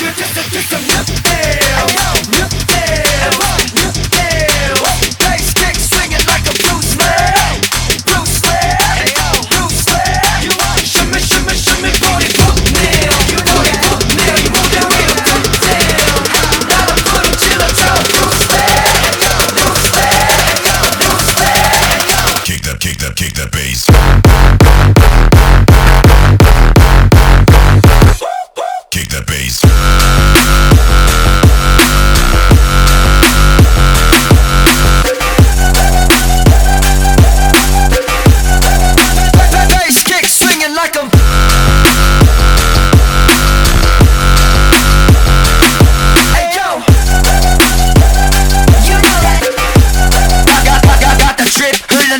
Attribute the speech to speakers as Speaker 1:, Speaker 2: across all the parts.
Speaker 1: you're just a, victim.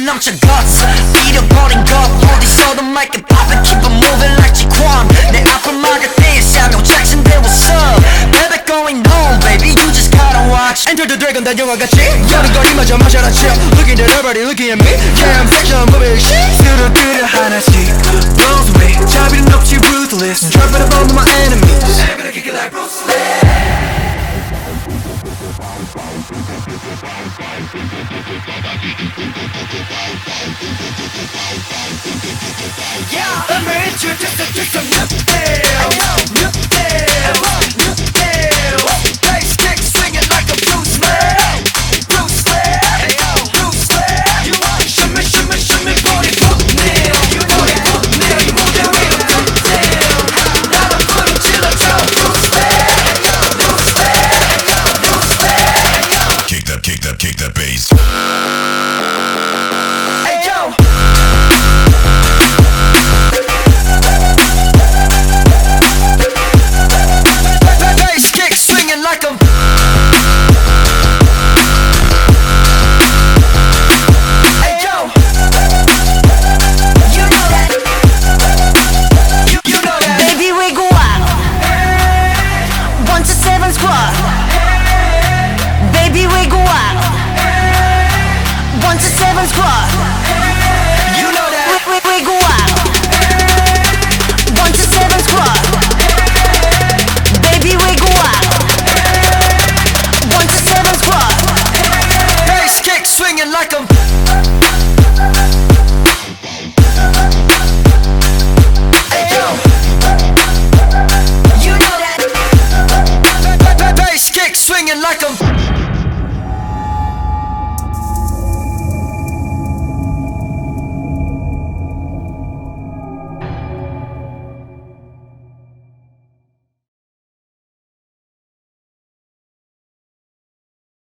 Speaker 1: 넘쳐 guts 잃어버린 것 어디서도 마이크 poppin' keep it moving like 지광 내 앞을 막을 때 사명 Jackson there what's up Baby going home baby you just gotta watch
Speaker 2: Enter the dragon 단 영화같이 여는 거리마저 마셔라 chill Looking at everybody looking at me Yeah I'm fiction movie
Speaker 1: Yeah me introduce you to Suicide Squad. You know that. We, we, we go wild. One to seven squad. Baby, we go wild. One to seven squad. Bass
Speaker 3: kick swinging like. Swinging
Speaker 1: like a